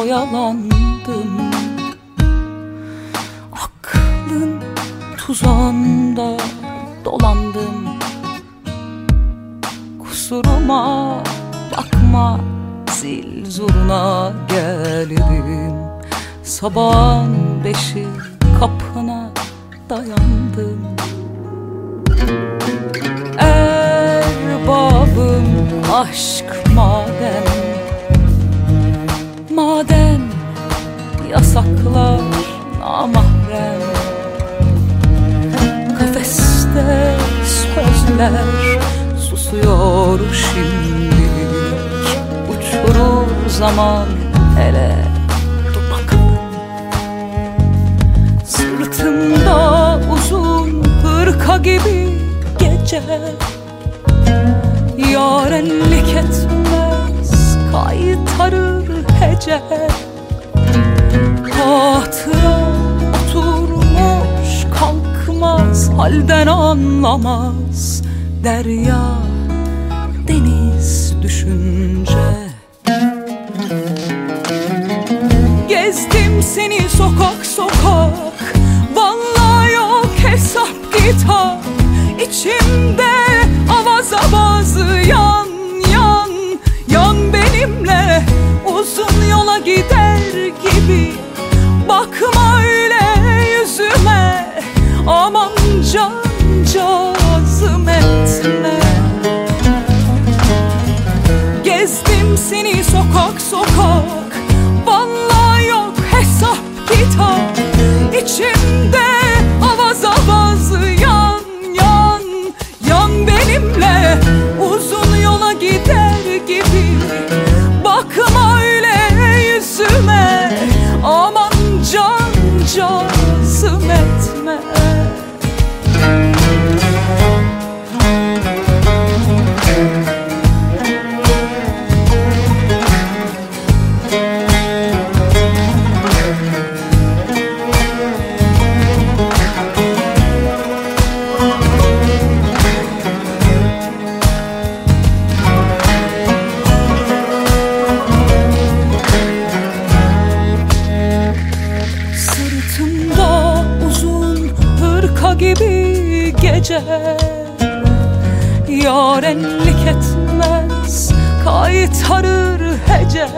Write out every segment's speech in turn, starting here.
oyalandım. Aklın tuzağında dolandım. Kusuruma bakma zil zurna geldim. Sabahın beşi kapına dayandım. Erbabım aşk sözler susuyor şimdilik Uçurur zaman hele dur bakalım. Sırtımda uzun hırka gibi gece Yarenlik etmez kaytarır hece Hatıra oturmuş kalkmaz halden anlamaz Derya deniz düşünce. Gezdim seni sokak sokak Vallahi yok hesap kitap. İçimde avaz avaz yan yan Yan benimle uzun yola gider gibi. Bakma öyle yüzüme Aman can cazım etme Gezdim seni sokak sokak gibi gece. Yarenlik etmez kaytarır hece.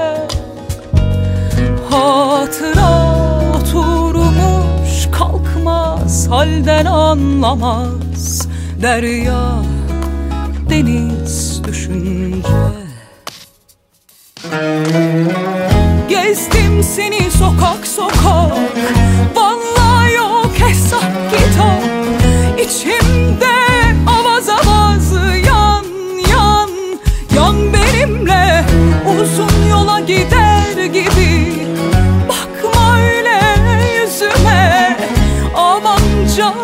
Hatıra oturmuş kalkmaz halden anlamaz. Derya deniz düşünce İçimde avaz avaz yan yan. Yan benimle uzun yola gider gibi. Bakma öyle yüzüme Aman can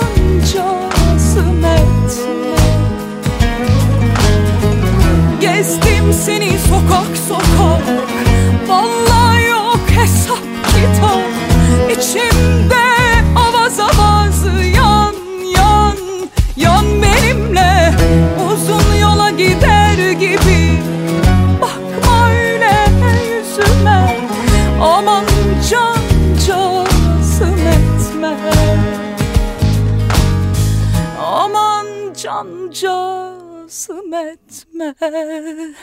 cazım etme. Gezdim seni sokak sokak can etme